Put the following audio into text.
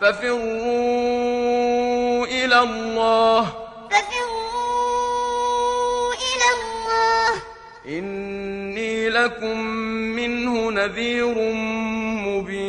ففروا إلى الله. ففروا إلى الله. إني لكم منه نذير مبين.